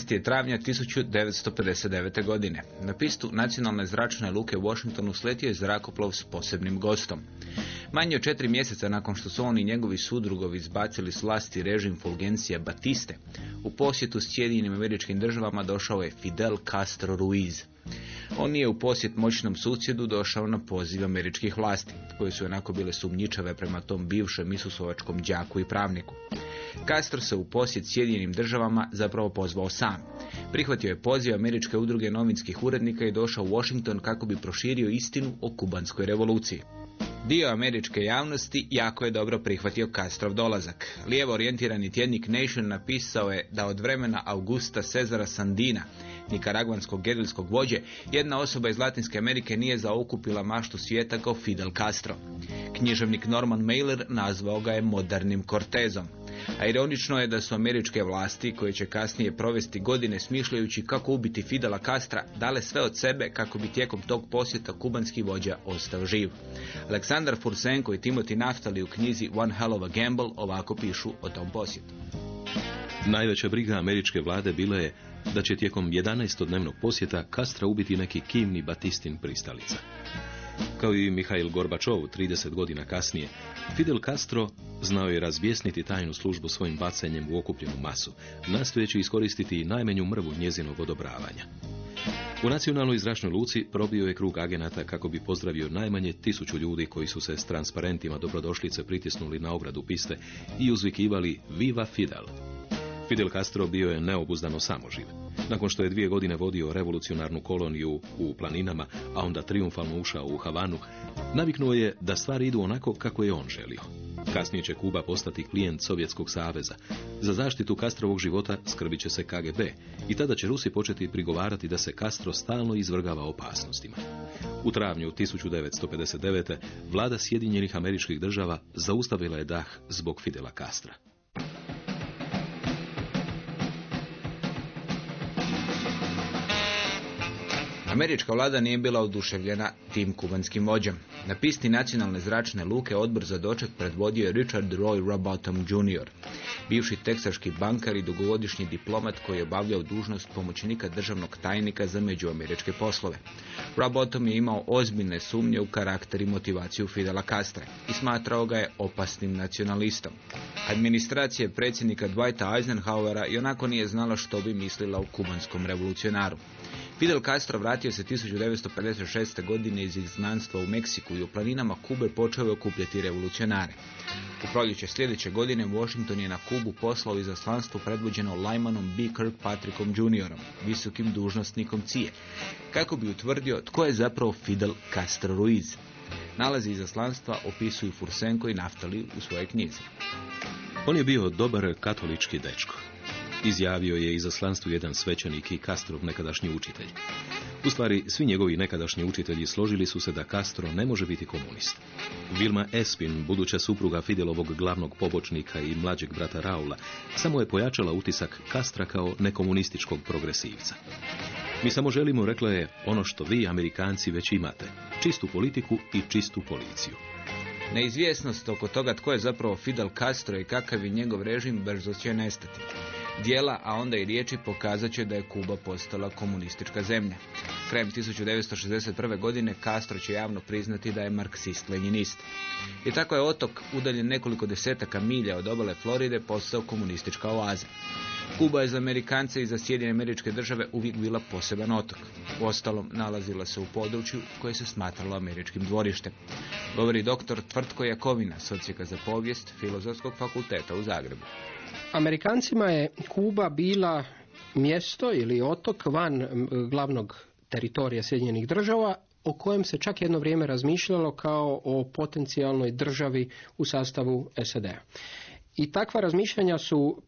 13. travnja 1959. godine. Na pistu nacionalne zračne luke u Washingtonu sletio je zrakoplov s posebnim gostom. Manje od četiri mjeseca nakon što su oni i njegovi sudrugovi zbacili s vlasti režim Fulgencija Batiste, u posjetu s Sjedinim američkim državama došao je Fidel Castro Ruiz, on nije u posjet moćnom susjedu došao na poziv američkih vlasti, koje su onako bile sumnjičave prema tom bivšem isusovačkom đaku i pravniku. Castro se u posjet Sjedinjenim državama zapravo pozvao sam. Prihvatio je poziv američke udruge novinskih urednika i došao u Washington kako bi proširio istinu o kubanskoj revoluciji. Dio američke javnosti jako je dobro prihvatio Castrov dolazak. Lijevo orijentirani tjednik Nation napisao je da od vremena Augusta Cezara Sandina, nikaragvanskog gerilskog vođe, jedna osoba iz Latinske Amerike nije zaokupila maštu svijeta kao Fidel Castro. Književnik Norman Mailer nazvao ga je modernim Cortezom. A ironično je da su američke vlasti, koje će kasnije provesti godine smišljajući kako ubiti Fidela Castra, dale sve od sebe kako bi tijekom tog posjeta kubanski vođa ostao živ. Aleksandar Fursenko i Timothy Naftali u knjizi One Hell of a Gamble ovako pišu o tom posjetu. Najveća briga američke vlade bila je da će tijekom 11-dnevnog posjeta Kastra ubiti neki kivni batistin pristalica. Kao i Mihail Gorbačov 30 godina kasnije, Fidel Castro znao je razbjesniti tajnu službu svojim bacanjem u okupljenu masu, nastojeći iskoristiti i najmanju mrvu njezinog odobravanja. U nacionalnoj zračnoj luci probio je krug agenata kako bi pozdravio najmanje tisuću ljudi koji su se s transparentima dobrodošlice pritisnuli na ogradu piste i uzvikivali Viva Fidel. Fidel Castro bio je neobuzdano samoživ. Nakon što je dvije godine vodio revolucionarnu koloniju u planinama, a onda triumfalno ušao u Havanu, naviknuo je da stvari idu onako kako je on želio. Kasnije će Kuba postati klijent Sovjetskog saveza. Za zaštitu Kastrovog života skrbit će se KGB i tada će Rusi početi prigovarati da se Castro stalno izvrgava opasnostima. U travnju 1959. vlada Sjedinjenih američkih država zaustavila je dah zbog Fidela Castra. Američka vlada nije bila oduševljena tim kubanskim vođom. Na pisti nacionalne zračne luke odbor za doček predvodio je Richard Roy Robotham Jr., bivši teksaški bankar i dugogodišnji diplomat koji je obavljao dužnost pomoćnika državnog tajnika za međuameričke poslove. Robotham je imao ozbiljne sumnje u karakter i motivaciju Fidela Castra i smatrao ga je opasnim nacionalistom. Administracija predsjednika Dwighta Eisenhowera i onako nije znala što bi mislila o kubanskom revolucionaru. Fidel Castro vratio se 1956. godine iz izgnanstva u Meksiku i u planinama Kube počeo je okupljati revolucionare. U proljeće sljedeće godine Washington je na Kubu poslao izaslanstvo predvođeno Lymanom B. Kirkpatrickom Jr., visokim dužnosnikom CIA, kako bi utvrdio tko je zapravo Fidel Castro Ruiz. Nalazi izaslanstva opisuju Fursenko i Naftali u svojoj knjizi. On je bio dobar katolički dečko. Izjavio je izaslanstvu jedan svećenik i Castrov nekadašnji učitelj. U stvari, svi njegovi nekadašnji učitelji složili su se da Castro ne može biti komunist. Vilma Espin, buduća supruga Fidelovog glavnog pobočnika i mlađeg brata Raula, samo je pojačala utisak Castra kao nekomunističkog progresivca. Mi samo želimo, rekla je, ono što vi, Amerikanci, već imate. Čistu politiku i čistu policiju. Neizvjesnost oko toga tko je zapravo Fidel Castro i kakav je njegov režim brzo će nestati. Dijela, a onda i riječi pokazat će da je Kuba postala komunistička zemlja. Krajem 1961. godine Castro će javno priznati da je marksist-lenjinist. I tako je otok, udaljen nekoliko desetaka milja od obale Floride, postao komunistička oaza. Kuba je za Amerikance i za Sjedinjene američke države uvijek bila poseban otok. Uostalom, nalazila se u području koje se smatralo američkim dvorištem. Govori doktor Tvrtko Jakovina, socijaka za povijest Filozofskog fakulteta u Zagrebu. Amerikancima je Kuba bila mjesto ili otok van glavnog teritorija Sjedinjenih država o kojem se čak jedno vrijeme razmišljalo kao o potencijalnoj državi u sastavu SAD-a. I takva razmišljanja su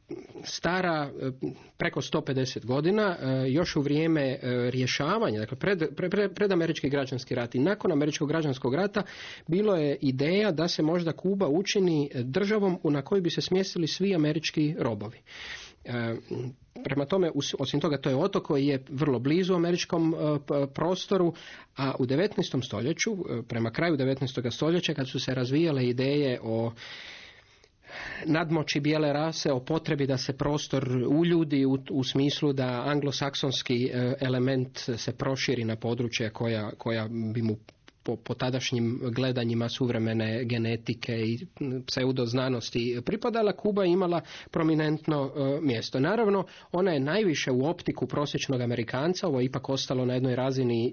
stara e, preko 150 godina, e, još u vrijeme e, rješavanja, dakle pred, pred, pred američki građanski rat i nakon američkog građanskog rata bilo je ideja da se možda Kuba učini državom na koju bi se smjestili svi američki robovi. Prema tome, osim toga, to je otok koji je vrlo blizu američkom prostoru, a u 19. stoljeću, prema kraju 19. stoljeća, kad su se razvijale ideje o nadmoći bijele rase, o potrebi da se prostor uljudi u, u smislu da anglosaksonski element se proširi na područje koja, koja bi mu po, po tadašnjim gledanjima suvremene genetike i pseudoznanosti pripadala, Kuba imala prominentno mjesto. Naravno, ona je najviše u optiku prosječnog Amerikanca, ovo je ipak ostalo na jednoj razini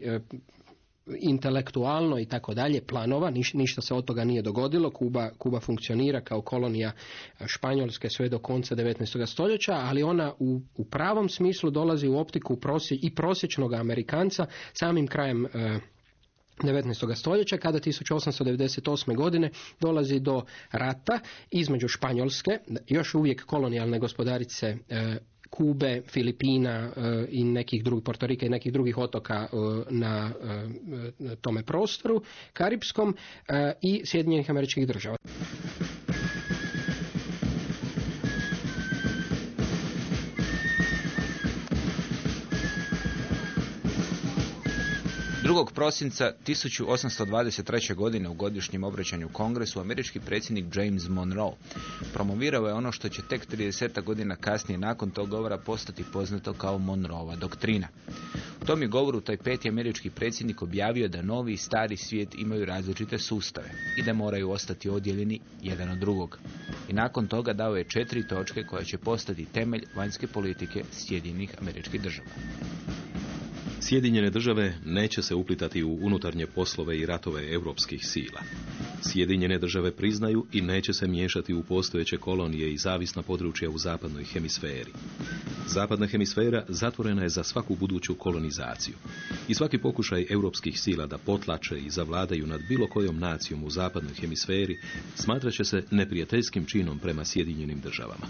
intelektualno i tako dalje planova, ništa se od toga nije dogodilo. Kuba, Kuba funkcionira kao kolonija Španjolske sve do konca 19. stoljeća, ali ona u, u pravom smislu dolazi u optiku prosje, i prosječnog Amerikanca samim krajem 19. stoljeća kada 1898. godine dolazi do rata između Španjolske, još uvijek kolonijalne gospodarice Kube, Filipina i nekih drugih, Portorika i nekih drugih otoka na tome prostoru, Karipskom i Sjedinjenih američkih država. 2. prosinca 1823. godine u godišnjem obraćanju kongresu američki predsjednik James Monroe promovirao je ono što će tek 30 godina kasnije nakon tog govora postati poznato kao Monroeva doktrina. U tom je govoru taj peti američki predsjednik objavio da novi i stari svijet imaju različite sustave i da moraju ostati odjeljeni jedan od drugog. I nakon toga dao je četiri točke koja će postati temelj vanjske politike Sjedinjenih američkih država. Sjedinjene države neće se uplitati u unutarnje poslove i ratove europskih sila. Sjedinjene države priznaju i neće se miješati u postojeće kolonije i zavisna područja u zapadnoj hemisferi. Zapadna hemisfera zatvorena je za svaku buduću kolonizaciju. I svaki pokušaj europskih sila da potlače i zavladaju nad bilo kojom nacijom u zapadnoj hemisferi smatrat će se neprijateljskim činom prema Sjedinjenim državama.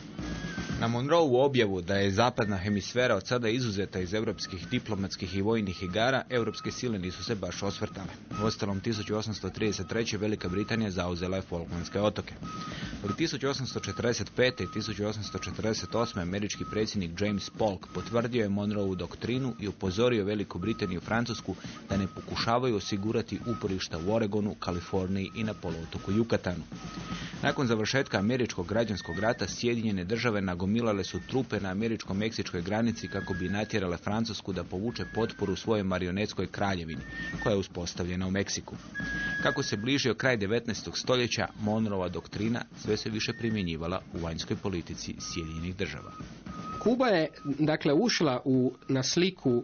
Na Monroe objavu da je zapadna hemisfera od sada izuzeta iz europskih diplomatskih i vojnih igara, europske sile nisu se baš osvrtale. U ostalom 1833. Velika Britanija zauzela je Falklandske otoke. Od 1845. i 1848. američki predsjednik James Polk potvrdio je Monroevu doktrinu i upozorio Veliku Britaniju i Francusku da ne pokušavaju osigurati uporišta u Oregonu, Kaliforniji i na poluotoku Jukatanu. Nakon završetka američkog građanskog rata Sjedinjene države nagomilale su trupe na američko-meksičkoj granici kako bi natjerale Francusku da povuče potporu svojoj marionetskoj kraljevini, koja je uspostavljena u Meksiku. Kako se bližio kraj 19. stoljeća, Monroeva doktrina sve se više primjenjivala u vanjskoj politici Sjedinjenih država. Kuba je dakle ušla u, na sliku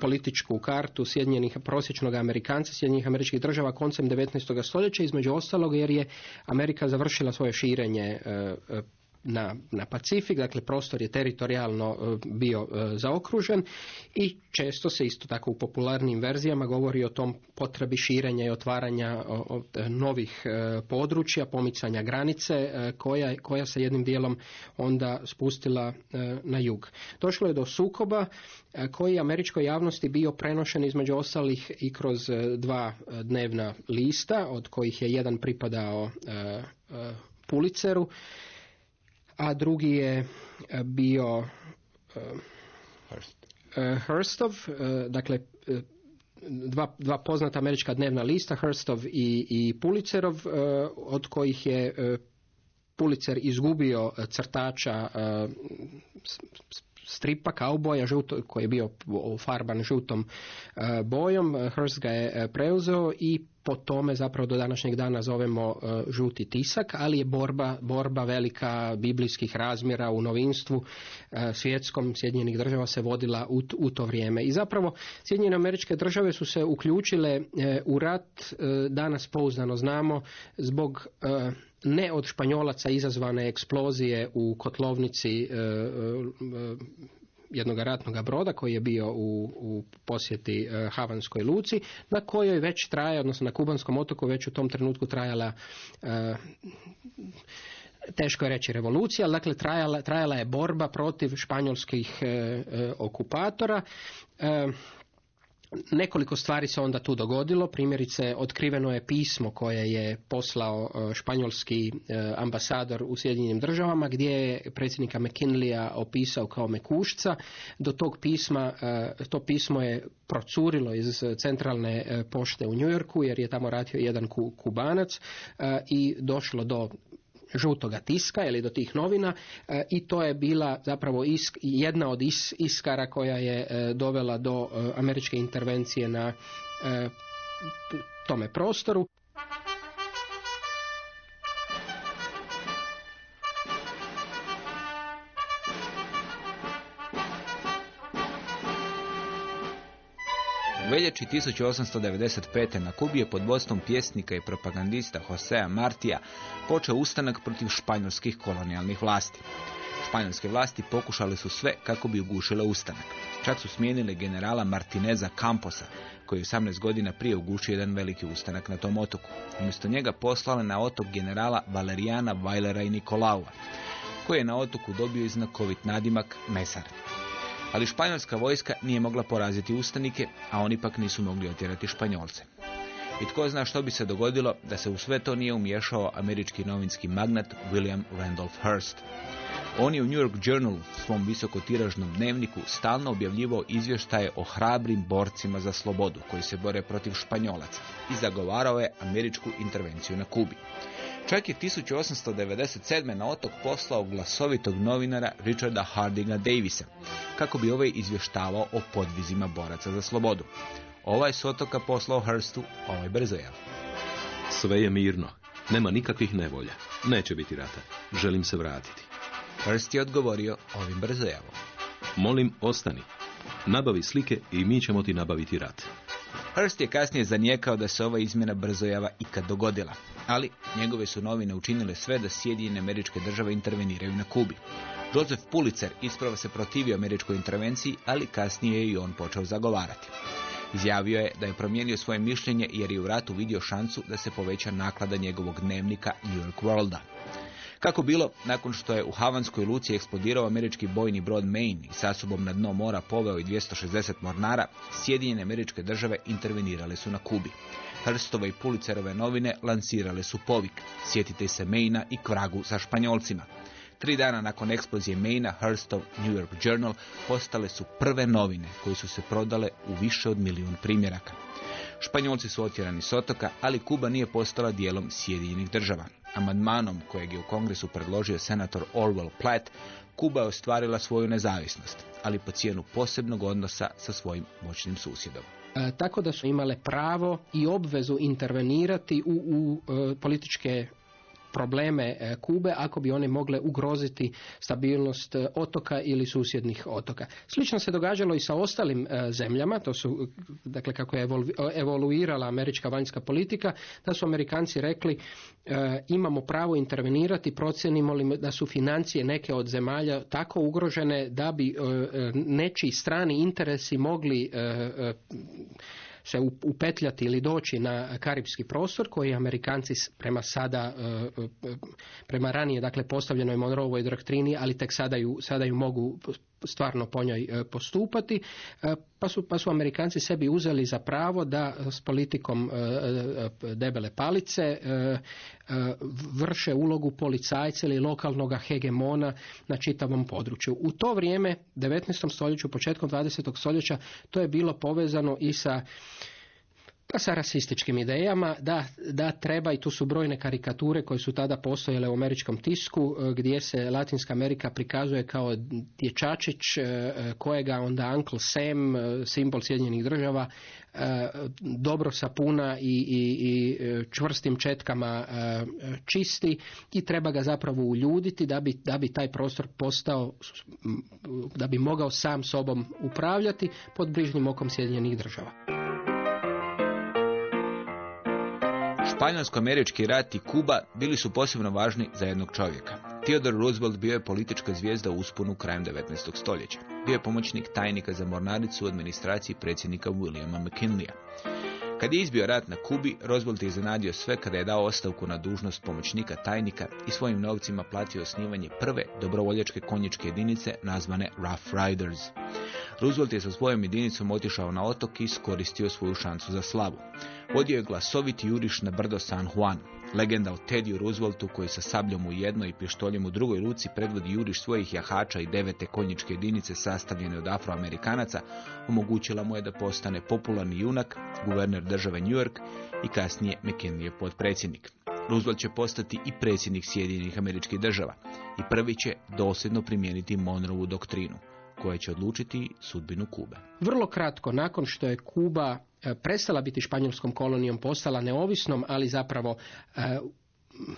političku kartu Sjedinjenih prosječnog Amerikanca, Sjedinjenih američkih država koncem 19. stoljeća, između ostalog jer je Amerika završila svoje širenje na, na Pacifik, dakle prostor je teritorijalno bio zaokružen i često se isto tako u popularnim verzijama govori o tom potrebi širenja i otvaranja novih područja, pomicanja granice koja, koja se jednim dijelom onda spustila na jug. Došlo je do sukoba koji američkoj javnosti bio prenošen između ostalih i kroz dva dnevna lista, od kojih je jedan pripadao Puliceru, a drugi je bio Hrstov, dakle dva, dva poznata američka dnevna lista, Hearstov i, i Pulitzerov, e, od kojih je e, Pulitzer izgubio crtača e, s- s- stripa kauboja žuto, koji je bio farban žutom e, bojom. Hearst ga je e, preuzeo i po tome zapravo do današnjeg dana zovemo e, žuti tisak, ali je borba, borba velika biblijskih razmjera u novinstvu e, svjetskom Sjedinjenih država se vodila u, u to vrijeme. I zapravo Sjedinjene američke države su se uključile e, u rat, e, danas pouzdano znamo, zbog e, ne od Španjolaca izazvane eksplozije u kotlovnici e, e, jednog ratnog broda koji je bio u, u posjeti e, Havanskoj luci, na kojoj već traje, odnosno na Kubanskom otoku već u tom trenutku trajala e, teško je reći revolucija, ali dakle trajala, trajala je borba protiv španjolskih e, e, okupatora. Nekoliko stvari se onda tu dogodilo. Primjerice, otkriveno je pismo koje je poslao e, španjolski e, ambasador u Sjedinjenim državama, gdje je predsjednika McKinleya opisao kao mekušca. Do tog pisma, e, to pismo je procurilo iz centralne pošte u Njujorku, jer je tamo radio jedan ku- kubanac i došlo do žutoga tiska ili do tih novina e, i to je bila zapravo isk, jedna od is, iskara koja je e, dovela do e, američke intervencije na tome prostoru. Veljači 1895. na Kubi je pod vodstvom pjesnika i propagandista Josea Martija počeo ustanak protiv španjolskih kolonijalnih vlasti. Španjolske vlasti pokušale su sve kako bi ugušile ustanak. Čak su smijenili generala Martineza Camposa, koji je 18 godina prije ugušio jedan veliki ustanak na tom otoku. Umjesto njega poslale na otok generala Valerijana Vajlera i Nikolaua, koji je na otoku dobio i znakovit nadimak Mesar. Ali španjolska vojska nije mogla poraziti ustanike, a oni pak nisu mogli otjerati španjolce. I tko zna što bi se dogodilo da se u sve to nije umješao američki novinski magnat William Randolph Hearst. On je u New York Journalu, svom visokotiražnom dnevniku, stalno objavljivao izvještaje o hrabrim borcima za slobodu koji se bore protiv španjolaca i zagovarao je američku intervenciju na Kubi. Čak je 1897. na otok poslao glasovitog novinara Richarda Hardinga Davisa, kako bi ovaj izvještavao o podvizima boraca za slobodu. Ovaj s otoka poslao Hearstu ovaj brzojav. Sve je mirno. Nema nikakvih nevolja. Neće biti rata. Želim se vratiti. Hearst je odgovorio ovim brzojavom. Molim, ostani. Nabavi slike i mi ćemo ti nabaviti rat. Hearst je kasnije zanijekao da se ova izmjena brzojava ikad dogodila, ali njegove su novine učinile sve da Sjedinjene američke države interveniraju na Kubi. Joseph Pulitzer ispravo se protivio američkoj intervenciji, ali kasnije je i on počeo zagovarati. Izjavio je da je promijenio svoje mišljenje jer je u ratu vidio šansu da se poveća naklada njegovog dnevnika New York Worlda. Kako bilo, nakon što je u Havanskoj luci eksplodirao američki bojni brod Maine i sa sobom na dno mora poveo i 260 mornara, Sjedinjene američke države intervenirale su na Kubi. Hrstove i Pulicerove novine lansirale su povik. Sjetite se Maina i kvragu sa Španjolcima. Tri dana nakon eksplozije Maina, Hearstov New York Journal postale su prve novine koje su se prodale u više od milijun primjeraka. Španjolci su otjerani s otoka, ali Kuba nije postala dijelom Sjedinjenih država. Amandmanom kojeg je u kongresu predložio senator Orwell Platt, Kuba je ostvarila svoju nezavisnost, ali po cijenu posebnog odnosa sa svojim moćnim susjedom. E, tako da su imale pravo i obvezu intervenirati u, u e, političke probleme e, Kube ako bi one mogle ugroziti stabilnost e, otoka ili susjednih otoka. Slično se događalo i sa ostalim e, zemljama, to su, dakle kako je evoluirala američka vanjska politika, da su Amerikanci rekli imamo pravo intervenirati, procjenimo li da su financije neke od zemalja tako ugrožene da bi nečiji strani interesi mogli se upetljati ili doći na karipski prostor koji Amerikanci prema sada e, e, prema ranije dakle postavljenoj Monroevoj doktrini, ali tek sada ju, sada ju mogu stvarno po njoj e, postupati, e, pa su, pa su Amerikanci sebi uzeli za pravo da s politikom e, debele palice vrše ulogu policajca ili lokalnog hegemona na čitavom području. U to vrijeme, 19. stoljeću, početkom 20. stoljeća, to je bilo povezano i sa pa sa rasističkim idejama da, da treba i tu su brojne karikature koje su tada postojale u američkom tisku e, gdje se Latinska Amerika prikazuje kao dječačić e, kojega onda Uncle Sam, e, simbol Sjedinjenih država, dobro sapuna i, i, i čvrstim četkama čisti i treba ga zapravo uljuditi da bi, da bi taj prostor postao, da bi mogao sam sobom upravljati pod bližnjim okom Sjedinjenih država. Španjolsko-američki rat i Kuba bili su posebno važni za jednog čovjeka. Theodore Roosevelt bio je politička zvijezda u usponu krajem 19. stoljeća. Bio je pomoćnik tajnika za mornaricu u administraciji predsjednika Williama McKinleya. Kad je izbio rat na Kubi, Roosevelt je iznenadio sve kada je dao ostavku na dužnost pomoćnika tajnika i svojim novcima platio osnivanje prve dobrovoljačke konjičke jedinice nazvane Rough Riders. Roosevelt je sa svojom jedinicom otišao na otok i iskoristio svoju šansu za slavu. Vodio je glasoviti juriš na brdo San Juan. Legenda o Teddy Rooseveltu koji sa sabljom u jednoj i pištoljem u drugoj ruci predvodi juriš svojih jahača i devete konjičke jedinice sastavljene od afroamerikanaca omogućila mu je da postane popularni junak, guverner države New York i kasnije McKinley je podpredsjednik. Roosevelt će postati i predsjednik Sjedinjenih američkih država i prvi će dosljedno primijeniti Monroevu doktrinu koja će odlučiti sudbinu Kube. Vrlo kratko, nakon što je Kuba e, prestala biti španjolskom kolonijom, postala neovisnom, ali zapravo e,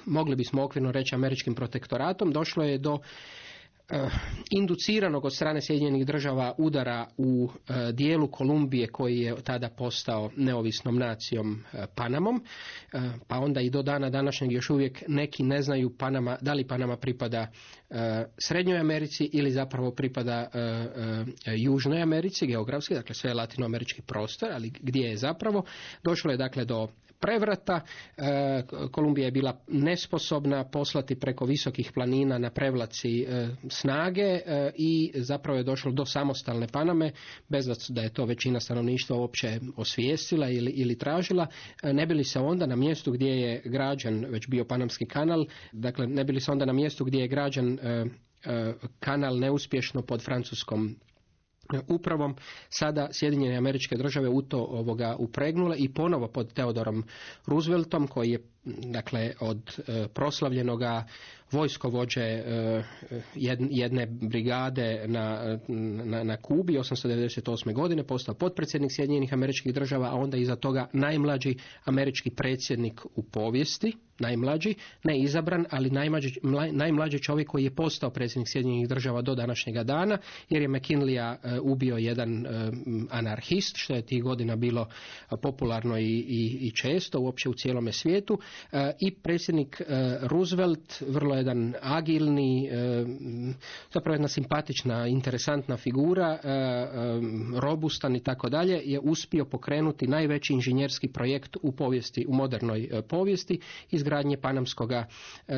mogli bismo okvirno reći američkim protektoratom, došlo je do induciranog od strane Sjedinjenih država udara u eh, dijelu Kolumbije koji je tada postao neovisnom nacijom eh, Panamom, pa onda i do dana današnjeg još uvijek neki ne znaju Panama, da li Panama pripada Srednjoj Americi ili zapravo pripada Južnoj Americi geografski, dakle sve je latinoamerički prostor, ali gdje je zapravo. Došlo je dakle do prevrata. E, Kolumbija je bila nesposobna poslati preko visokih planina na prevlaci e, snage e, i zapravo je došlo do samostalne Paname, bez da je to većina stanovništva uopće osvijestila ili, ili tražila. Ne bili se onda na mjestu gdje je građan, već bio Panamski kanal, dakle ne bili se onda na mjestu gdje je građan kanal neuspješno pod francuskom upravom sada Sjedinjene američke države u to ovoga upregnule i ponovo pod Teodorom Rooseveltom koji je dakle od e, proslavljenoga vojskovođe e, jedne brigade na, na, na Kubi 898. godine postao potpredsjednik Sjedinjenih američkih država, a onda iza toga najmlađi američki predsjednik u povijesti, najmlađi, ne izabran, ali najmlađi, najmlađi čovjek koji je postao predsjednik Sjedinjenih država do današnjega dana, jer je McKinleya e, ubio jedan anarhist, što je tih godina bilo popularno i, i, i često uopće u cijelome svijetu i predsjednik e, Roosevelt, vrlo jedan agilni, e, zapravo jedna simpatična, interesantna figura, robustan i tako dalje, je uspio pokrenuti najveći inženjerski projekt u povijesti, u modernoj povijesti, izgradnje Panamskog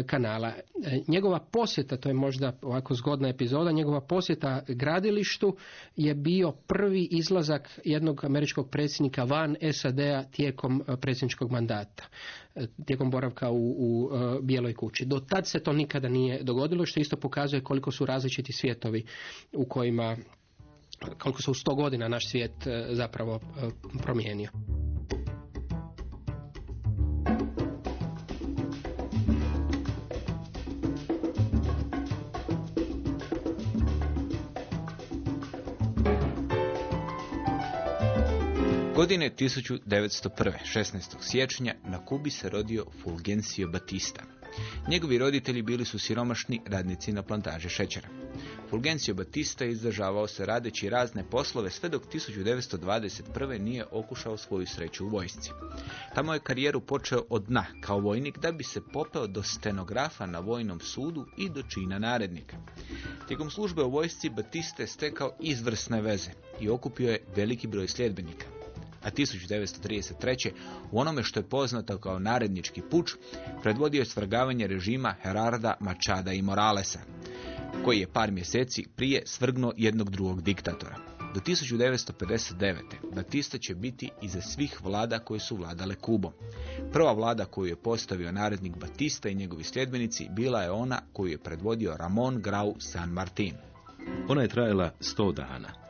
kanala. Njegova posjeta, to je možda ovako zgodna epizoda, njegova posjeta gradilištu je bio prvi izlazak jednog američkog predsjednika van SAD-a tijekom predsjedničkog mandata tijekom boravka u, u e, Bijeloj kući. Do tad se to nikada nije dogodilo, što isto pokazuje koliko su različiti svijetovi u kojima koliko se u sto godina naš svijet e, zapravo e, promijenio. Godine 1901. 16. siječnja na Kubi se rodio Fulgencio Batista. Njegovi roditelji bili su siromašni radnici na plantaži šećera. Fulgencio Batista izdržavao se radeći razne poslove sve dok 1921. nije okušao svoju sreću u vojsci. Tamo je karijeru počeo od dna kao vojnik da bi se popeo do stenografa na vojnom sudu i do čina narednika. Tijekom službe u vojsci Batista je stekao izvrsne veze i okupio je veliki broj sljedbenika a 1933. u onome što je poznato kao narednički puč predvodio je svrgavanje režima Herarda, Machada i Moralesa. koji je par mjeseci prije svrgnuo jednog drugog diktatora. Do 1959. Batista će biti iza svih vlada koje su vladale Kubom. Prva vlada koju je postavio narednik Batista i njegovi sljedbenici bila je ona koju je predvodio Ramon Grau San Martin. Ona je trajala sto dana.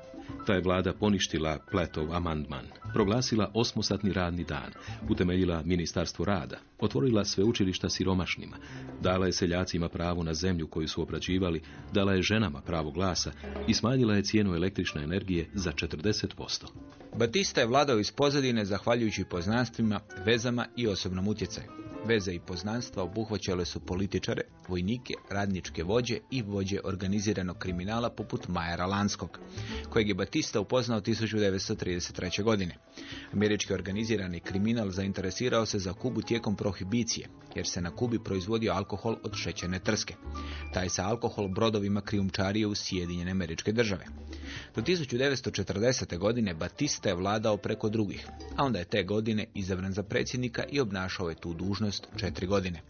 Ta je vlada poništila Pletov amandman, proglasila osmosatni radni dan, utemeljila ministarstvo rada, otvorila sveučilišta siromašnima, dala je seljacima pravo na zemlju koju su obrađivali, dala je ženama pravo glasa i smanjila je cijenu električne energije za 40%. Batista je vladao iz pozadine zahvaljujući poznanstvima, vezama i osobnom utjecaju. Veze i poznanstva obuhvaćale su političare, vojnike, radničke vođe i vođe organiziranog kriminala poput Majera Lanskog, kojeg je Batista upoznao 1933. godine. Američki organizirani kriminal zainteresirao se za Kubu tijekom prohibicije, jer se na Kubi proizvodio alkohol od šećerne trske. Taj se alkohol brodovima krijumčario u Sjedinjene američke države. Do 1940. godine Batista je vladao preko drugih, a onda je te godine izabran za predsjednika i obnašao je tu dužnost četiri godine.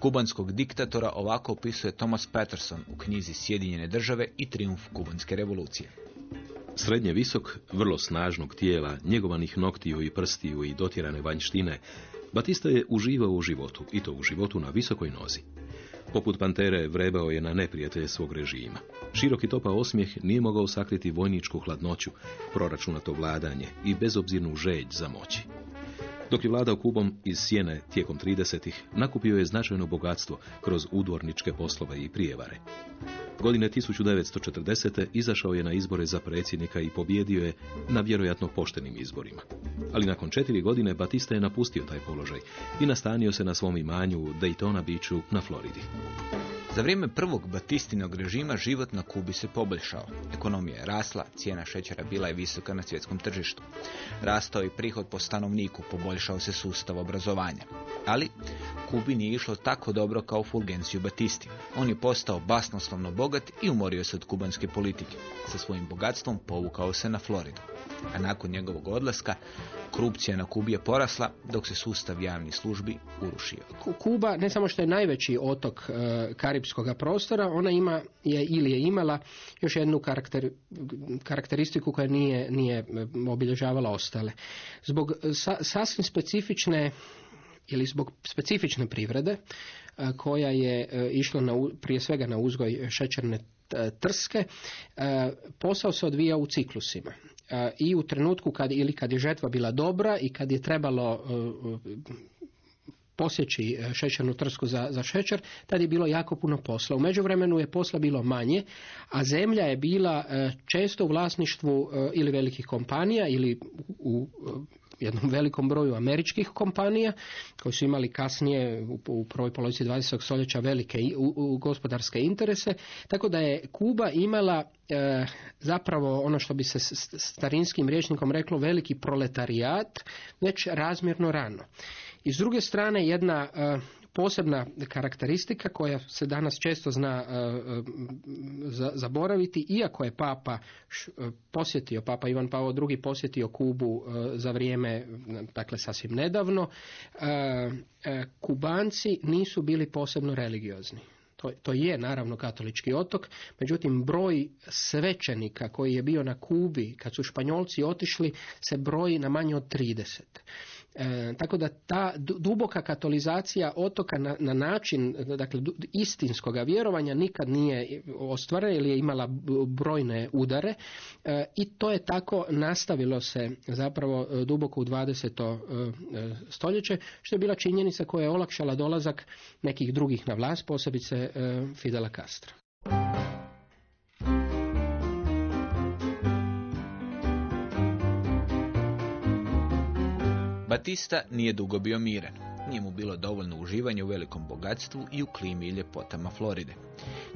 Kubanskog diktatora ovako opisuje Thomas Patterson u knjizi Sjedinjene države i triumf kubanske revolucije. Srednje visok, vrlo snažnog tijela, njegovanih noktiju i prstiju i dotjerane vanjštine, Batista je uživao u životu, i to u životu na visokoj nozi. Poput pantere vrebao je na neprijatelje svog režima. Široki topa osmijeh nije mogao sakriti vojničku hladnoću, proračunato vladanje i bezobzirnu žeđ za moći. Dok je vladao Kubom iz Sjene tijekom 30-ih, nakupio je značajno bogatstvo kroz udvorničke poslove i prijevare. Godine 1940. izašao je na izbore za predsjednika i pobjedio je na vjerojatno poštenim izborima. Ali nakon četiri godine Batista je napustio taj položaj i nastanio se na svom imanju u Daytona Beachu na Floridi. Za vrijeme prvog Batistinog režima život na Kubi se poboljšao. Ekonomija je rasla, cijena šećera bila je visoka na svjetskom tržištu. Rastao je prihod po stanovniku, poboljšao se sustav obrazovanja. Ali Kubi nije išlo tako dobro kao Fulgenciju Batisti. On je postao basnoslovno bogat i umorio se od kubanske politike. Sa svojim bogatstvom povukao se na Floridu. A nakon njegovog odlaska, korupcija na Kubi je porasla, dok se sustav javnih službi urušio. Kuba, ne samo što je najveći otok e, karipskog prostora, ona ima je ili je imala još jednu karakter, karakteristiku koja nije, nije obilježavala ostale. Zbog sa, sasvim specifične ili zbog specifične privrede e, koja je e, išla na, prije svega na uzgoj šećerne trske, posao se odvija u ciklusima i u trenutku kad ili kad je žetva bila dobra i kad je trebalo posjeći šećernu trsku za, za šećer, tad je bilo jako puno posla. U međuvremenu je posla bilo manje, a zemlja je bila često u vlasništvu ili velikih kompanija ili u jednom velikom broju američkih kompanija koji su imali kasnije u prvoj polovici 20. stoljeća velike gospodarske interese, tako da je Kuba imala e, zapravo ono što bi se starinskim rječnikom reklo veliki proletarijat već razmjerno rano. I s druge strane jedna e, posebna karakteristika koja se danas često zna e, e, zaboraviti, iako je papa e, posjetio, papa Ivan Pavao II posjetio Kubu za vrijeme, dakle sasvim nedavno, Kubanci nisu bili posebno religiozni. To, to je naravno katolički otok, međutim broj svećenika koji je bio na Kubi kad su Španjolci otišli se broji na manje od 30. E, tako da ta duboka katolizacija otoka na, na način dakle, istinskoga vjerovanja nikad nije ostvarena ili je imala brojne udare e, i to je tako nastavilo se zapravo e, duboko u 20. E, stoljeće što je bila činjenica koja je olakšala dolazak nekih drugih na vlast, posebice Fidela Castra. Batista nije dugo bio miren. Nije mu bilo dovoljno uživanje u velikom bogatstvu i u klimi i ljepotama Floride.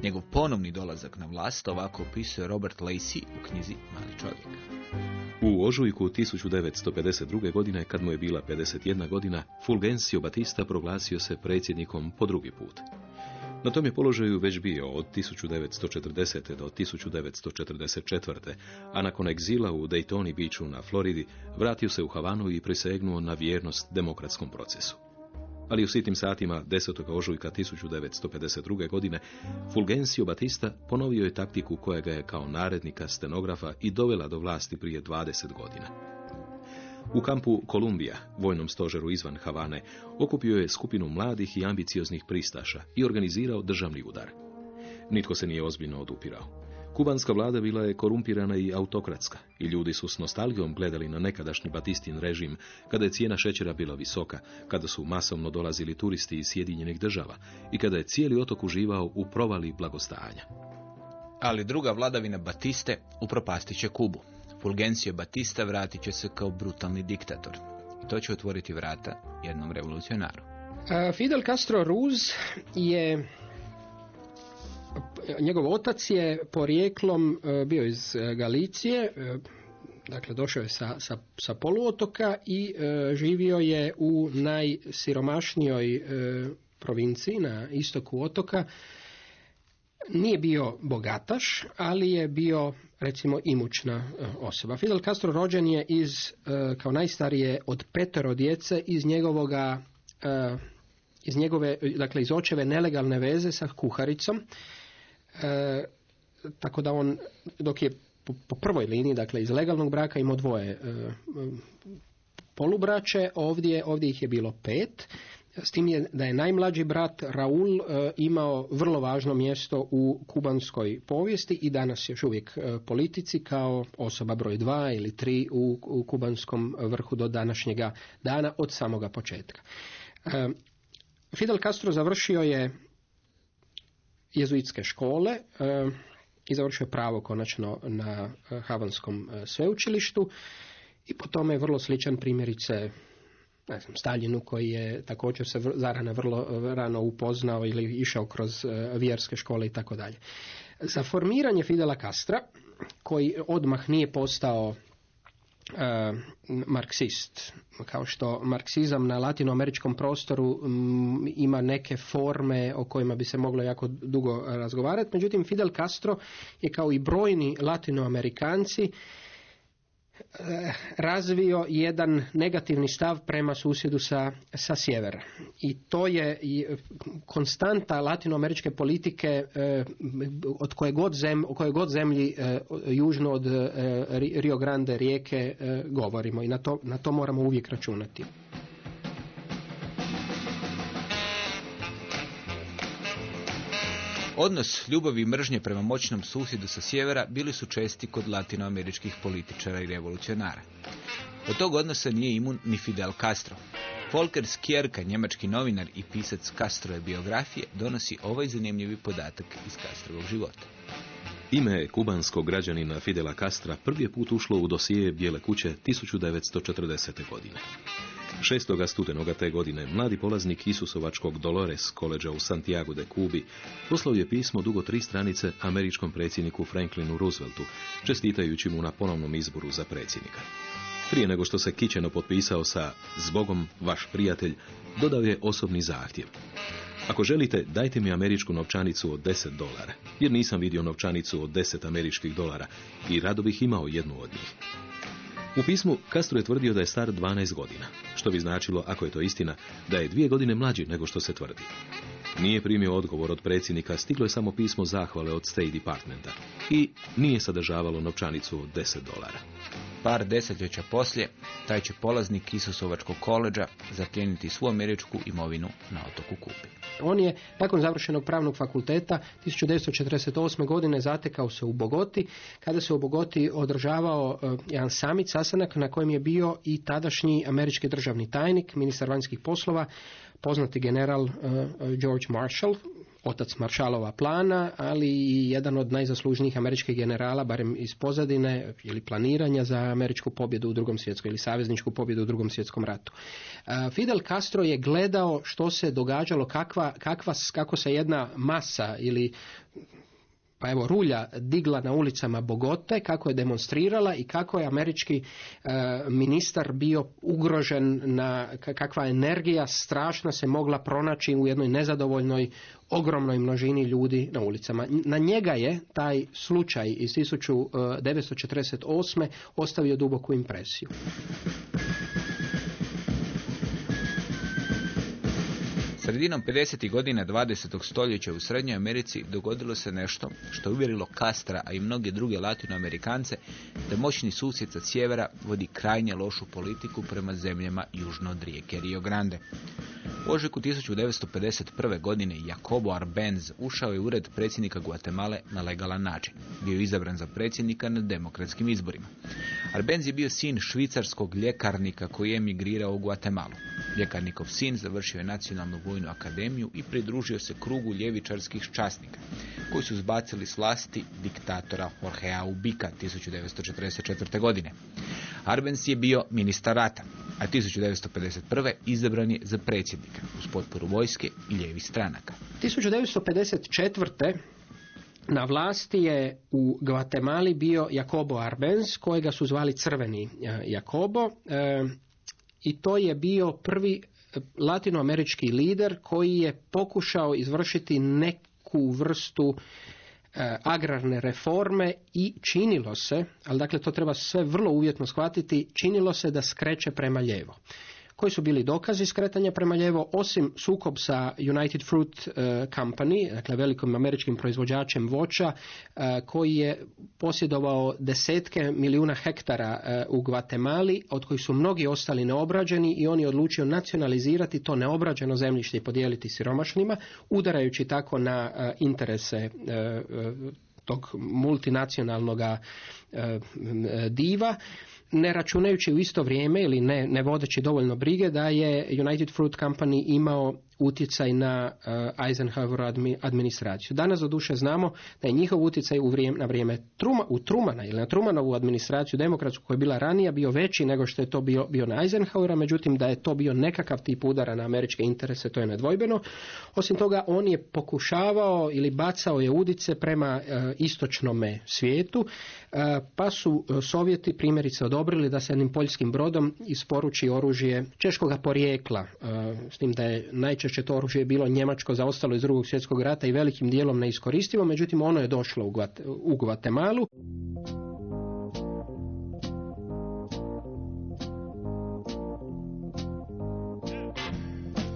Njegov ponovni dolazak na vlast ovako opisuje Robert Lacey u knjizi Mali čovjek. U ožujku 1952. godine, kad mu je bila 51 godina, Fulgencio Batista proglasio se predsjednikom po drugi put. Na tom je položaju već bio od 1940. do 1944. a nakon egzila u Daytoni Beachu na Floridi vratio se u Havanu i prisegnuo na vjernost demokratskom procesu. Ali u sitnim satima 10. ožujka 1952. godine Fulgencio Batista ponovio je taktiku koja ga je kao narednika stenografa i dovela do vlasti prije 20 godina. U kampu Kolumbija, vojnom stožeru izvan Havane, okupio je skupinu mladih i ambicioznih pristaša i organizirao državni udar. Nitko se nije ozbiljno odupirao. Kubanska vlada bila je korumpirana i autokratska i ljudi su s nostalgijom gledali na nekadašnji batistin režim kada je cijena šećera bila visoka, kada su masovno dolazili turisti iz Sjedinjenih država i kada je cijeli otok uživao u provali blagostanja. Ali druga vladavina Batiste upropastit će Kubu. Fulgencio Batista vratit će se kao brutalni diktator. I to će otvoriti vrata jednom revolucionaru. Fidel Castro Ruz je njegov otac je porijeklom e, bio iz e, Galicije, e, dakle došao je sa, sa, sa poluotoka i živio je u najsiromašnijoj provinciji na istoku otoka. Nije bio bogataš, ali je bio recimo imućna osoba. Fidel Castro rođen je iz, kao najstarije od petero djece iz njegovoga iz njegove, dakle iz očeve nelegalne veze sa kuharicom E, tako da on, dok je po, prvoj liniji, dakle iz legalnog braka imao dvoje e, polubraće, ovdje, ovdje ih je bilo pet. S tim je da je najmlađi brat Raul e, imao vrlo važno mjesto u kubanskoj povijesti i danas još uvijek e, politici kao osoba broj dva ili tri u, kubanskom vrhu do današnjega dana od samoga početka. E, Fidel Castro završio je jezuitske škole i završio pravo konačno na Havanskom sveučilištu i po tome je vrlo sličan primjerice ne znam, Staljinu koji je također se zarana vrlo rano upoznao ili išao kroz vjerske škole i tako dalje. Za formiranje Fidela Castra, koji odmah nije postao E, marksist. Kao što marksizam na latinoameričkom prostoru ima neke forme o kojima bi se moglo jako dugo razgovarati. Međutim, Fidel Castro je kao i brojni latinoamerikanci razvio jedan negativni stav prema susjedu sa, sa sjevera. I to je konstanta latinoameričke politike eh, od koje god, zem, koje god zemlji eh, južno od eh, Rio Grande rijeke govorimo i na to, na to moramo uvijek računati. Odnos ljubavi i mržnje prema moćnom susjedu sa sjevera bili su česti kod latinoameričkih političara i revolucionara. Od tog odnosa nije imun ni Fidel Castro. Volker Skjerka, njemački novinar i pisac Castrove biografije, donosi ovaj zanimljivi podatak iz Castrovog života. Ime kubanskog građanina Fidela Castra prvi put ušlo u dosije Bijele kuće 1940. godine. 6. studenoga te godine mladi polaznik Isusovačkog Dolores koleđa u Santiago de Kubi poslao je pismo dugo tri stranice američkom predsjedniku Franklinu Rooseveltu, čestitajući mu na ponovnom izboru za predsjednika. Prije nego što se kićeno potpisao sa Zbogom vaš prijatelj, dodao je osobni zahtjev. Ako želite, dajte mi američku novčanicu od 10 dolara, jer nisam vidio novčanicu od 10 američkih dolara i rado bih imao jednu od njih. U pismu Castro je tvrdio da je star 12 godina, što bi značilo, ako je to istina, da je dvije godine mlađi nego što se tvrdi. Nije primio odgovor od predsjednika, stiglo je samo pismo zahvale od State Departmenta i nije sadržavalo novčanicu od 10 dolara. Par desetljeća poslije, taj će polaznik Isusovačkog koleđa zapljeniti svu američku imovinu na otoku Kupi. On je nakon završenog pravnog fakulteta 1948. godine zatekao se u Bogoti, kada se u Bogoti održavao e, jedan samit, sastanak na kojem je bio i tadašnji američki državni tajnik, ministar vanjskih poslova, poznati general e, George Marshall, otac Maršalova plana, ali i jedan od najzaslužnijih američkih generala, barem iz pozadine ili planiranja za američku pobjedu u drugom svjetskom ili savezničku pobjedu u drugom svjetskom ratu. Fidel Castro je gledao što se događalo, kakva, kakva, kako se jedna masa ili pa evo rulja digla na ulicama Bogote, kako je demonstrirala i kako je američki e, ministar bio ugrožen na kakva energija strašna se mogla pronaći u jednoj nezadovoljnoj ogromnoj množini ljudi na ulicama. Na njega je taj slučaj iz 1948. ostavio duboku impresiju. Sredinom 50. godina 20. stoljeća u Srednjoj Americi dogodilo se nešto što je uvjerilo Kastra, a i mnoge druge latinoamerikance, da moćni susjed sa sjevera vodi krajnje lošu politiku prema zemljama južno od rijeke Rio Grande. U ožujku 1951. godine Jacobo Arbenz ušao je ured predsjednika Guatemala na legalan način. Bio je izabran za predsjednika na demokratskim izborima. Arbenz je bio sin švicarskog ljekarnika koji je emigrirao u Guatemalu. Ljekarnikov sin završio je nacionalnu vojnu akademiju i pridružio se krugu ljevičarskih časnika, koji su zbacili s vlasti diktatora Jorgea Ubika 1944. godine. Arbenz je bio ministar rata, a 1951. izabran je za predsjednika uz potporu vojske i ljevih stranaka. 1954. Na vlasti je u Guatemali bio Jacobo Arbenz, kojega su zvali Crveni e, Jacobo. E, I to je bio prvi latinoamerički lider koji je pokušao izvršiti neku vrstu e, agrarne reforme i činilo se, ali dakle to treba sve vrlo uvjetno shvatiti, činilo se da skreće prema lijevo koji su bili dokazi skretanja prema lijevo, osim sukob sa United Fruit eh, Company, dakle velikim američkim proizvođačem voća, eh, koji je posjedovao desetke milijuna hektara eh, u Guatemali, od kojih su mnogi ostali neobrađeni i on je odlučio nacionalizirati to neobrađeno zemljište i podijeliti siromašnima, udarajući tako na interese tog multinacionalnog diva ne računajući u isto vrijeme ili ne, ne vodeći dovoljno brige da je United Fruit Company imao utjecaj na uh, Eisenhower administraciju. Danas do duše znamo da je njihov utjecaj u vrijeme, na vrijeme Truma, u Trumana ili na Trumanovu administraciju demokratsku koja je bila ranija bio veći nego što je to bio, bio na Eisenhowera, međutim da je to bio nekakav tip udara na američke interese, to je nedvojbeno. Osim toga, on je pokušavao ili bacao je udice prema uh, istočnome svijetu, uh, pa su Sovjeti primjerice odobrili da se jednim poljskim brodom isporuči oružje češkoga porijekla, s tim da je najčešće najčešće to oružje je bilo njemačko zaostalo iz drugog svjetskog rata i velikim dijelom neiskoristivo, međutim ono je došlo u Guatemalu.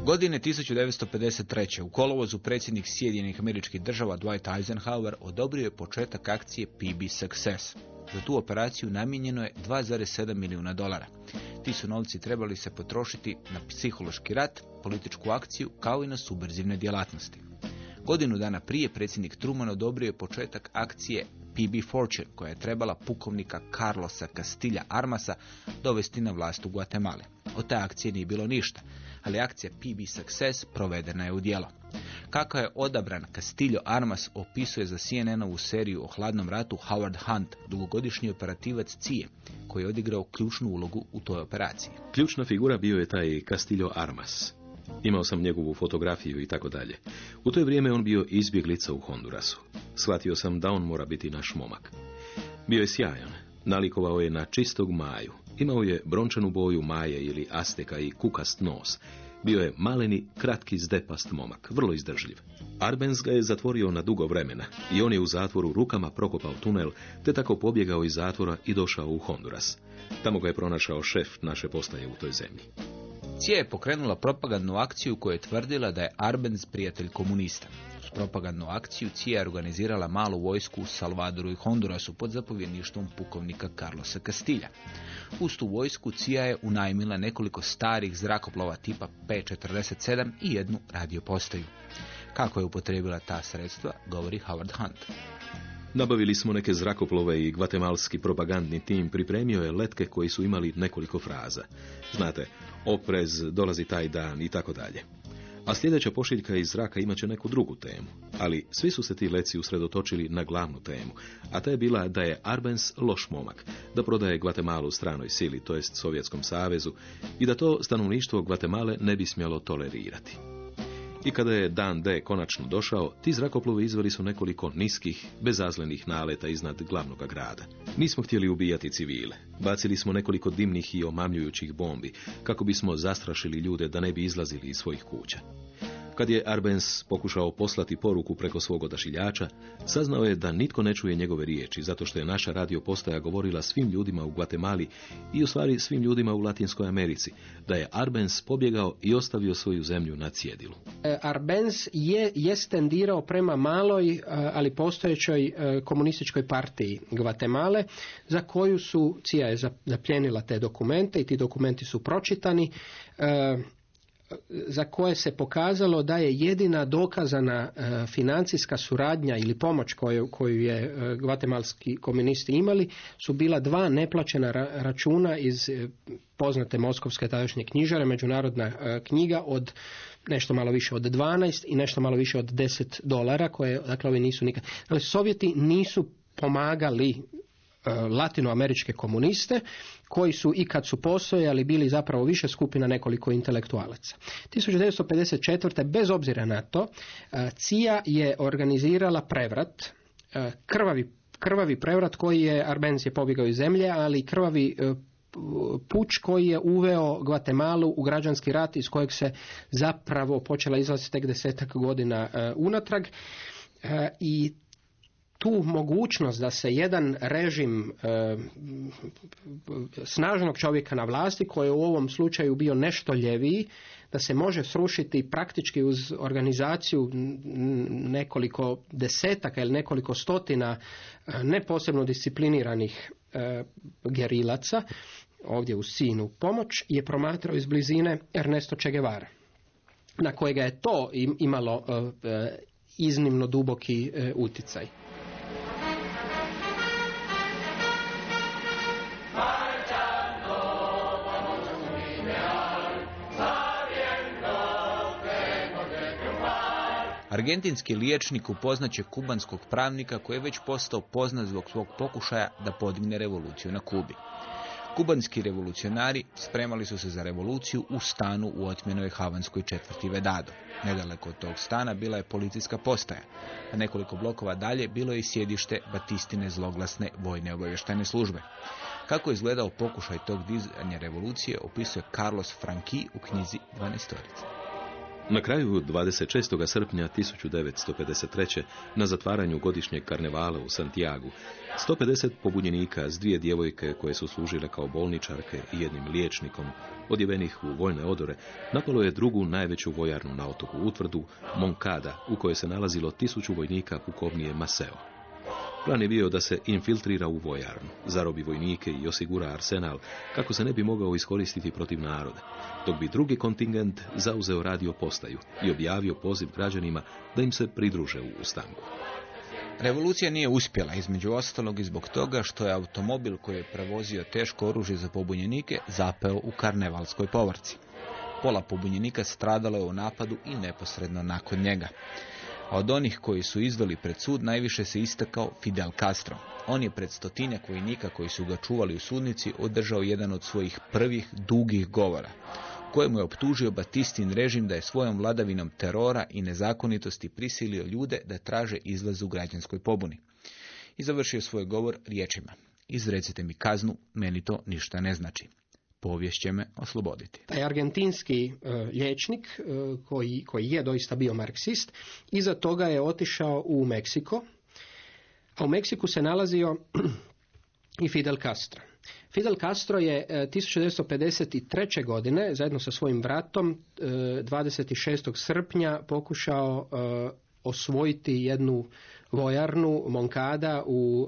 Godine 1953. u kolovozu predsjednik Sjedinjenih američkih država Dwight Eisenhower odobrio je početak akcije PB Success. Za tu operaciju namijenjeno je 2,7 milijuna dolara. Ti su novci trebali se potrošiti na psihološki rat, političku akciju kao i na subverzivne djelatnosti. Godinu dana prije predsjednik Truman odobrio je početak akcije PB Fortune koja je trebala pukovnika Carlosa Castilja Armasa dovesti na vlast u Guatemala. Od te akcije nije bilo ništa, ali akcija PB Success provedena je u djelo. Kako je odabran Castillo Armas opisuje za CNN-ovu seriju o hladnom ratu Howard Hunt, dugogodišnji operativac CIA, koji je odigrao ključnu ulogu u toj operaciji. Ključna figura bio je taj Castillo Armas. Imao sam njegovu fotografiju i tako dalje. U to je vrijeme on bio izbjeglica u Hondurasu. Shvatio sam da on mora biti naš momak. Bio je sjajan, nalikovao je na čistog maju. Imao je brončanu boju maje ili asteka i kukast nos. Bio je maleni, kratki, zdepast momak, vrlo izdržljiv. Arbenz ga je zatvorio na dugo vremena i on je u zatvoru rukama prokopao tunel, te tako pobjegao iz zatvora i došao u Honduras. Tamo ga je pronašao šef naše postaje u toj zemlji. CIA je pokrenula propagandnu akciju koja je tvrdila da je Arbenz prijatelj komunista. Propagandnu akciju CIA je organizirala malu vojsku u Salvadoru i Hondurasu pod zapovjedništvom pukovnika Carlosa Castilja. Uz tu vojsku CIA je unajmila nekoliko starih zrakoplova tipa P-47 i jednu radiopostaju. Kako je upotrebila ta sredstva, govori Howard Hunt. Nabavili smo neke zrakoplove i gvatemalski propagandni tim pripremio je letke koji su imali nekoliko fraza. Znate, oprez, dolazi taj dan i tako dalje. A sljedeća pošiljka iz zraka imat će neku drugu temu. Ali svi su se ti leci usredotočili na glavnu temu, a ta je bila da je Arbens loš momak, da prodaje Gvatemalu stranoj sili, to jest Sovjetskom savezu, i da to stanovništvo Gvatemale ne bi smjelo tolerirati. I kada je dan D konačno došao, ti zrakoplovi izveli su nekoliko niskih, bezazlenih naleta iznad glavnog grada. Nismo htjeli ubijati civile. Bacili smo nekoliko dimnih i omamljujućih bombi, kako bismo zastrašili ljude da ne bi izlazili iz svojih kuća. Kad je Arbenz pokušao poslati poruku preko svog odašiljača, saznao je da nitko ne čuje njegove riječi, zato što je naša radio postaja govorila svim ljudima u Guatemali i u stvari svim ljudima u Latinskoj Americi, da je Arbenz pobjegao i ostavio svoju zemlju na cjedilu. E, Arbenz je, je stendirao prema maloj, e, ali postojećoj e, komunističkoj partiji Gvatemale, za koju su, CIA je zapljenila te dokumente i ti dokumenti su pročitani za koje se pokazalo da je jedina dokazana e, financijska suradnja ili pomoć koju, koju je e, gvatemalski komunisti imali su bila dva neplaćena računa iz e, poznate moskovske tadašnje knjižare, međunarodna knjiga od nešto malo više od 12 i nešto malo više od 10 dolara koje, dakle, ovi nisu nikad. Dakle, Sovjeti nisu pomagali latinoameričke komuniste koji su i kad su postojali bili zapravo više skupina nekoliko intelektualaca. 1954. bez obzira na to e, CIA je organizirala prevrat, e, krvavi, krvavi prevrat koji je Arbenz je pobjegao iz zemlje, ali krvavi e, puč koji je uveo Gvatemalu u građanski rat iz kojeg se zapravo počela izlaziti tek desetak godina unatrag i tu mogućnost da se jedan režim e, snažnog čovjeka na vlasti koji je u ovom slučaju bio nešto ljeviji da se može srušiti praktički uz organizaciju nekoliko desetaka ili nekoliko stotina e, ne posebno discipliniranih e, gerilaca ovdje u Sinu pomoć je promatrao iz blizine Ernesto Che Guevara na kojega je to imalo iznimno duboki uticaj. Argentinski liječnik upoznaće kubanskog pravnika koji je već postao poznat zbog svog pokušaja da podigne revoluciju na Kubi. Kubanski revolucionari spremali su se za revoluciju u stanu u otmjenoj havanskoj četvrti Vedado. Nedaleko od tog stana bila je policijska postaja, a nekoliko blokova dalje bilo je i sjedište Batistine zloglasne vojne obavještajne službe. Kako je izgledao pokušaj tog dizanja revolucije opisuje Carlos Franqui u knjizi 12 na kraju 26. srpnja 1953. na zatvaranju godišnjeg karnevala u Santiagu, 150 pobunjenika s dvije djevojke koje su služile kao bolničarke i jednim liječnikom, odjevenih u vojne odore, napalo je drugu najveću vojarnu na otoku Utvrdu, Moncada, u kojoj se nalazilo tisuću vojnika pukovnije Maseo. Plan je bio da se infiltrira u vojarnu, zarobi vojnike i osigura arsenal kako se ne bi mogao iskoristiti protiv naroda, dok bi drugi kontingent zauzeo radio postaju i objavio poziv građanima da im se pridruže u ustanku. Revolucija nije uspjela, između ostalog i zbog toga što je automobil koji je prevozio teško oružje za pobunjenike zapeo u karnevalskoj povrci. Pola pobunjenika stradalo je u napadu i neposredno nakon njega a od onih koji su izveli pred sud najviše se istakao Fidel Castro. On je pred stotinjak vojnika koji su ga čuvali u sudnici održao jedan od svojih prvih dugih govora kojemu je optužio Batistin režim da je svojom vladavinom terora i nezakonitosti prisilio ljude da traže izlaz u građanskoj pobuni. I završio svoj govor riječima. Izrecite mi kaznu, meni to ništa ne znači povijest će me osloboditi. Taj argentinski e, liječnik e, koji, koji je doista bio marksist, iza toga je otišao u Meksiko, a u Meksiku se nalazio i Fidel Castro. Fidel Castro je 1953. E, godine zajedno sa svojim bratom 26. srpnja pokušao osvojiti jednu vojarnu Moncada u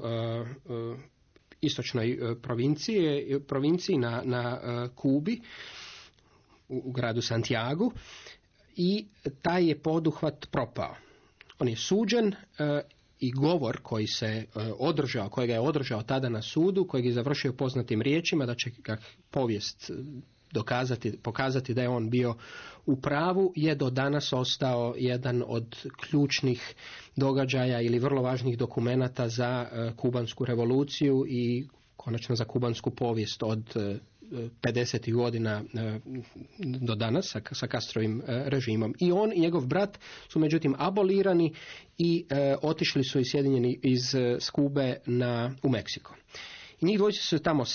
istočnoj e, provinciji, provinciji na, na e, Kubi, u, gradu Santiago, i taj je poduhvat propao. On je suđen e, i govor koji se održao, kojega je održao tada na sudu, kojeg je završio poznatim riječima, da će povijest dokazati, pokazati da je on bio u pravu, je do danas ostao jedan od ključnih događaja ili vrlo važnih dokumenata za e, kubansku revoluciju i konačno za kubansku povijest od 50. E, godina e, do danas sa, sa Kastrovim režimom. I on i njegov brat su međutim abolirani i otišli su iz iz Skube na, u Meksiko. Njih dvojice su tamo e,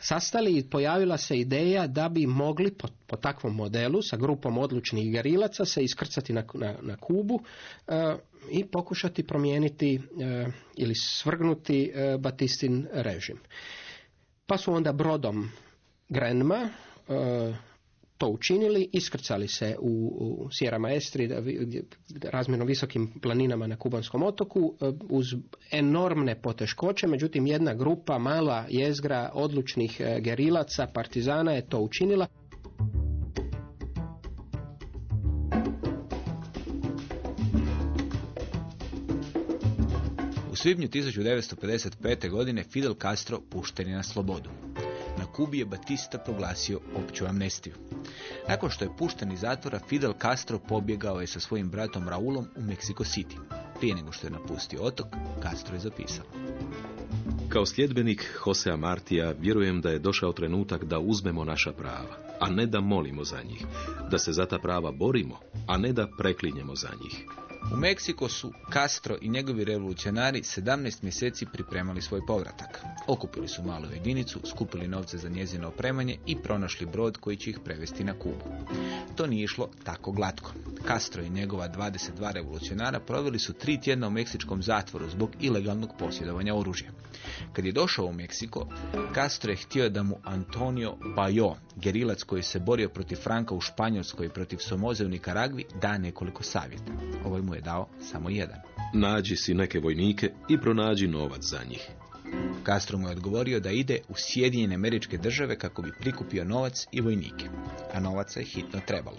sastali i pojavila se ideja da bi mogli po, po takvom modelu sa grupom odlučnih gerilaca se iskrcati na, na, na Kubu e, i pokušati promijeniti e, ili svrgnuti e, Batistin režim. Pa su onda brodom Grenma e, to učinili, iskrcali se u, u Sierra Maestri, razmjerno visokim planinama na Kubanskom otoku, e, uz enormne poteškoće, međutim jedna grupa, mala jezgra odlučnih e, gerilaca, partizana je to učinila. U svibnju 1955. godine Fidel Castro pušten je na slobodu. Kubi je Batista proglasio opću amnestiju. Nakon što je pušten iz zatvora, Fidel Castro pobjegao je sa svojim bratom Raulom u Mexico City. Prije nego što je napustio otok, Castro je zapisao. Kao sljedbenik Josea Martija vjerujem da je došao trenutak da uzmemo naša prava, a ne da molimo za njih, da se za ta prava borimo, a ne da preklinjemo za njih. U Meksiko su Castro i njegovi revolucionari 17 mjeseci pripremali svoj povratak. Okupili su malu jedinicu, skupili novce za njezino opremanje i pronašli brod koji će ih prevesti na Kubu. To nije išlo tako glatko. Castro i njegova 22 revolucionara proveli su tri tjedna u meksičkom zatvoru zbog ilegalnog posjedovanja oružja. Kad je došao u Meksiko, Castro je htio da mu Antonio Bayo, gerilac koji se borio protiv Franka u Španjolskoj i protiv Somoze u Nikaragvi, da nekoliko savjeta. Ovaj mu je dao samo jedan. Nađi si neke vojnike i pronađi novac za njih. Castro mu je odgovorio da ide u Sjedinjene američke države kako bi prikupio novac i vojnike, a novaca je hitno trebalo.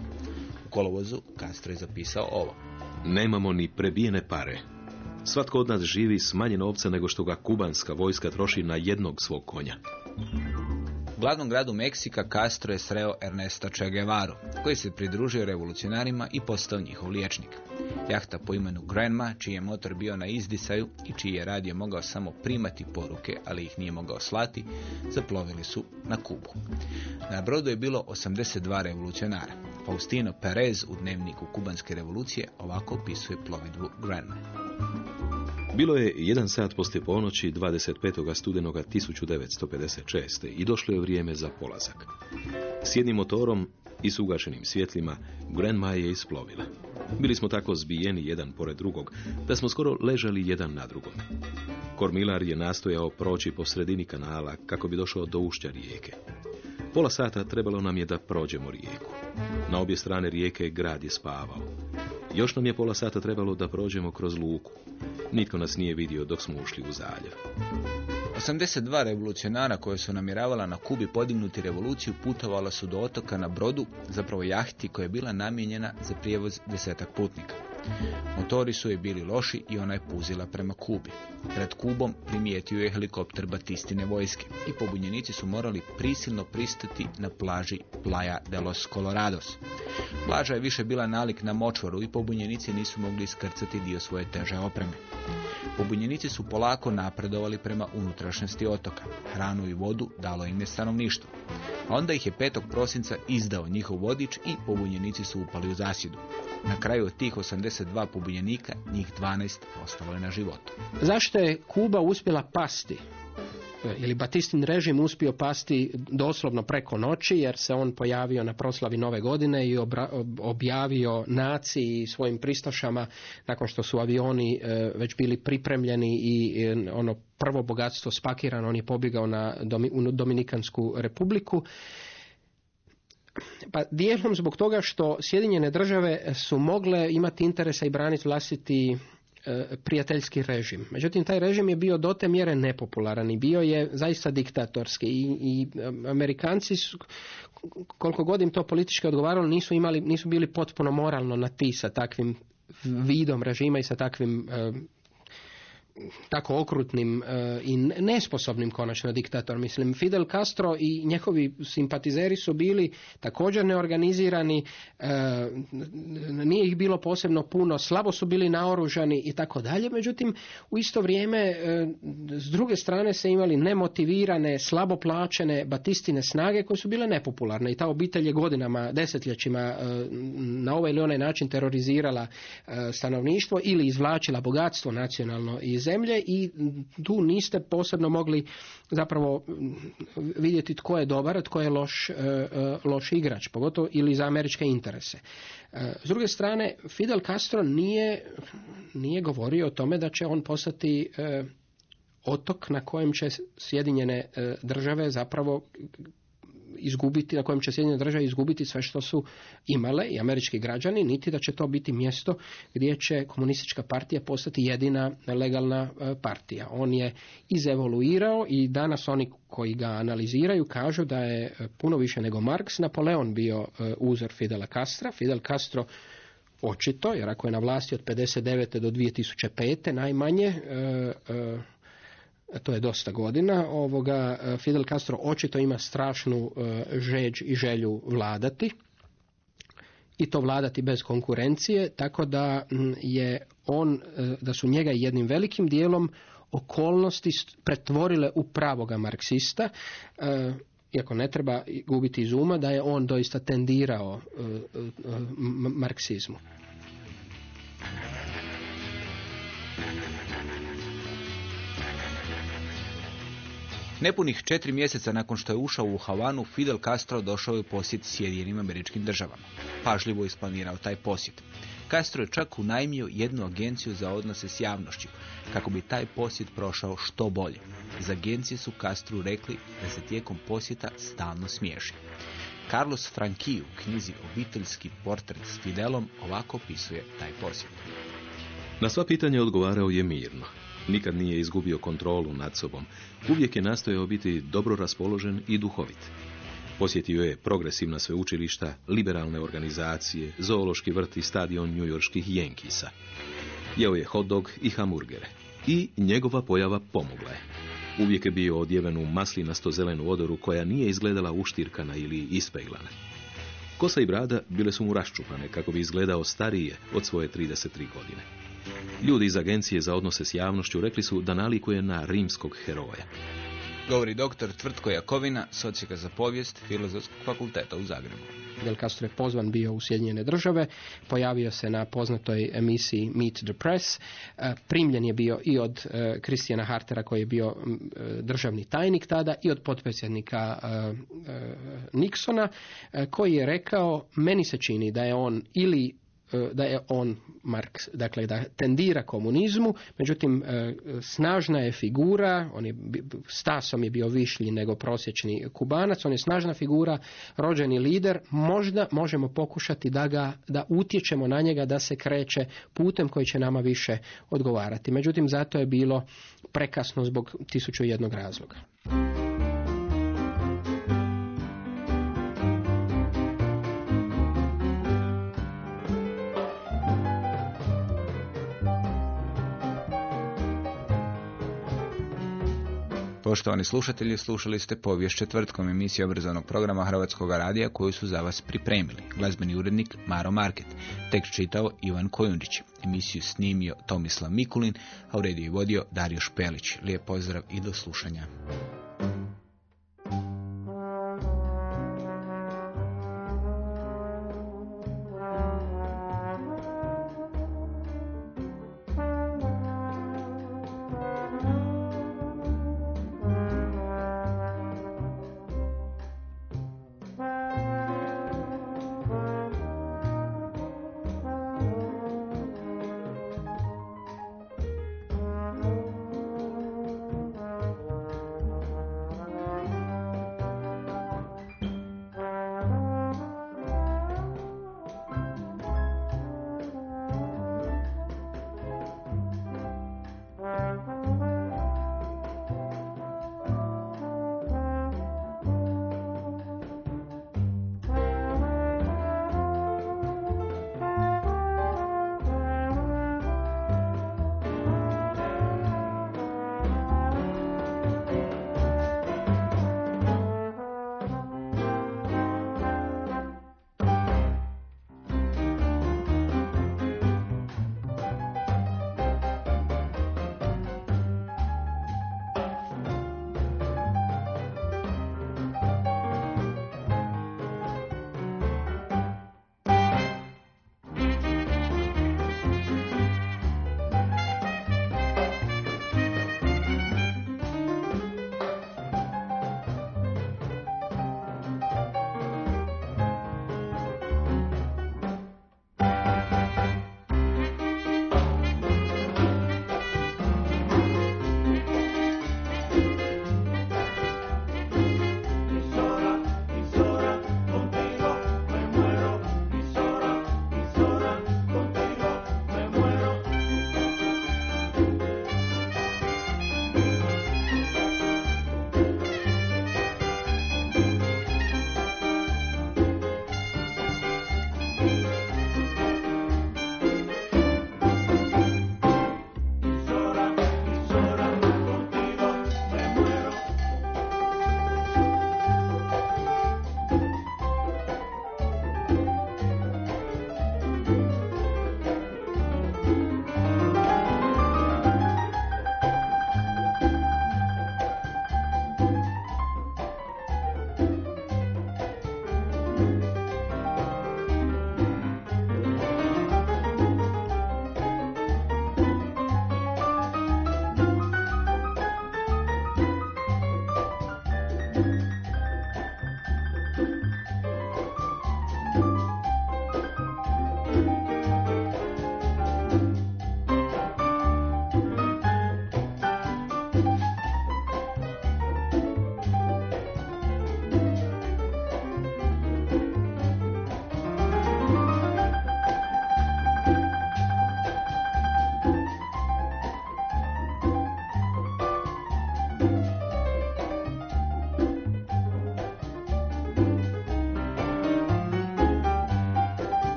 U kolovozu Castro je zapisao ovo. Nemamo ni prebijene pare. Svatko od nas živi s manje novca nego što ga kubanska vojska troši na jednog svog konja. U glavnom gradu Meksika Castro je sreo Ernesta Che Guevaru, koji se pridružio revolucionarima i postao njihov liječnik. Jahta po imenu Granma, čiji je motor bio na izdisaju i čiji je radio mogao samo primati poruke, ali ih nije mogao slati, zaplovili su na Kubu. Na brodu je bilo 82 revolucionara. Faustino Perez u dnevniku kubanske revolucije ovako opisuje plovidbu Granma. Bilo je jedan sat poslije ponoći 25. studenoga 1956. i došlo je vrijeme za polazak. S jednim motorom i s ugašenim svjetlima Grandma je isplovila. Bili smo tako zbijeni jedan pored drugog, da smo skoro ležali jedan na drugom. Kormilar je nastojao proći po sredini kanala kako bi došao do ušća rijeke. Pola sata trebalo nam je da prođemo rijeku. Na obje strane rijeke grad je spavao. Još nam je pola sata trebalo da prođemo kroz luku. Nitko nas nije vidio dok smo ušli u zaljev. 82 revolucionara koje su namjeravala na Kubi podignuti revoluciju putovala su do otoka na brodu, zapravo jahti koja je bila namijenjena za prijevoz desetak putnika. Motori su je bili loši i ona je puzila prema Kubi. Pred Kubom primijetio je helikopter Batistine vojske i pobunjenici su morali prisilno pristati na plaži Playa de los Colorados. Plaža je više bila nalik na močvaru i pobunjenici nisu mogli iskrcati dio svoje teže opreme. Pobunjenici su polako napredovali prema unutrašnjosti otoka. Hranu i vodu dalo im je stanovništvo. A onda ih je 5. prosinca izdao njihov vodič i pobunjenici su upali u zasjedu. Na kraju od tih 82 pobunjenika, njih 12 ostalo je na životu. Zašto je Kuba uspjela pasti? E, Ili Batistin režim uspio pasti doslovno preko noći jer se on pojavio na proslavi nove godine i objavio naciji i svojim pristašama nakon što su avioni e, već bili pripremljeni i e, ono prvo bogatstvo spakirano, on je pobjegao na Dominikansku republiku. Pa dijelom zbog toga što Sjedinjene države su mogle imati interesa i braniti vlastiti e, prijateljski režim. Međutim, taj režim je bio do te mjere nepopularan i bio je zaista diktatorski i, i e, Amerikanci su, koliko god im to politički odgovaralo, nisu, imali, nisu bili potpuno moralno na ti sa takvim vidom režima i sa takvim e, tako okrutnim e, i nesposobnim konačno diktator. Mislim, Fidel Castro i njegovi simpatizeri su bili također neorganizirani, e, nije ih bilo posebno puno, slabo su bili naoružani i tako dalje. Međutim, u isto vrijeme e, s druge strane se imali nemotivirane, slabo plaćene batistine snage koje su bile nepopularne i ta obitelj je godinama, desetljećima na ovaj ili onaj način terorizirala stanovništvo ili izvlačila bogatstvo nacionalno iz zemlje i tu niste posebno mogli zapravo vidjeti tko je dobar, tko je loš, e, e, loš igrač, pogotovo ili za američke interese. E, s druge strane, Fidel Castro nije, nije govorio o tome da će on postati otok na kojem će Sjedinjene države zapravo izgubiti, na kojem će Sjedinjene države izgubiti sve što su imale i američki građani, niti da će to biti mjesto gdje će komunistička partija postati jedina legalna e, partija. On je izevoluirao i danas oni koji ga analiziraju kažu da je e, puno više nego Marks Napoleon bio e, uzor Fidela Castra. Fidel Castro očito, jer ako je na vlasti od 59. do 2005. najmanje, to je dosta godina, ovoga e, Fidel Castro očito ima strašnu e, žeđ i želju vladati i to vladati bez konkurencije, tako da je on, e, da su njega jednim velikim dijelom okolnosti pretvorile u pravoga marksista, iako ne treba gubiti iz uma da je on doista tendirao marksizmu. Nepunih četiri mjeseca nakon što je ušao u Havanu, Fidel Castro došao je u posjet Sjedinim američkim državama. Pažljivo isplanirao taj posjet. Castro je čak unajmio jednu agenciju za odnose s javnošću, kako bi taj posjet prošao što bolje. Iz agencije su Castru rekli da se tijekom posjeta stalno smiješi. Carlos Franquillo u knjizi Obiteljski portret s Fidelom ovako opisuje taj posjet. Na sva pitanja odgovarao je mirno. Nikad nije izgubio kontrolu nad sobom. Uvijek je nastojao biti dobro raspoložen i duhovit. Posjetio je progresivna sveučilišta, liberalne organizacije, zoološki vrt i stadion njujorskih jenkisa. Jeo je hot dog i hamburgere. I njegova pojava pomogla je. Uvijek je bio odjeven u maslinasto zelenu odoru koja nije izgledala uštirkana ili ispeglana. Kosa i brada bile su mu raščupane kako bi izgledao starije od svoje 33 godine. Ljudi iz Agencije za odnose s javnošću rekli su da nalikuje na rimskog heroja. Govori doktor Tvrtko Jakovina, socijaka za povijest Filozofskog fakulteta u Zagrebu. Del Castro je pozvan bio u Sjedinjene države, pojavio se na poznatoj emisiji Meet the Press, e, primljen je bio i od Kristijana Hartera koji je bio e, državni tajnik tada i od potpredsjednika e, Nixona koji je rekao meni se čini da je on ili E, da je on Marks, dakle da tendira komunizmu, međutim e, snažna je figura, on je, stasom je bio višlji nego prosječni kubanac, on je snažna figura, rođeni lider, možda možemo pokušati da ga, da utječemo na njega da se kreće putem koji će nama više odgovarati. Međutim, zato je bilo prekasno zbog tisuću jednog razloga. Poštovani slušatelji, slušali ste povijest četvrtkom emisiju obrazovnog programa Hrvatskog radija koju su za vas pripremili. Glazbeni urednik Maro Market, tekst čitao Ivan Kojundić, emisiju snimio Tomislav Mikulin, a u rediju vodio Dario Špelić. Lijep pozdrav i do slušanja.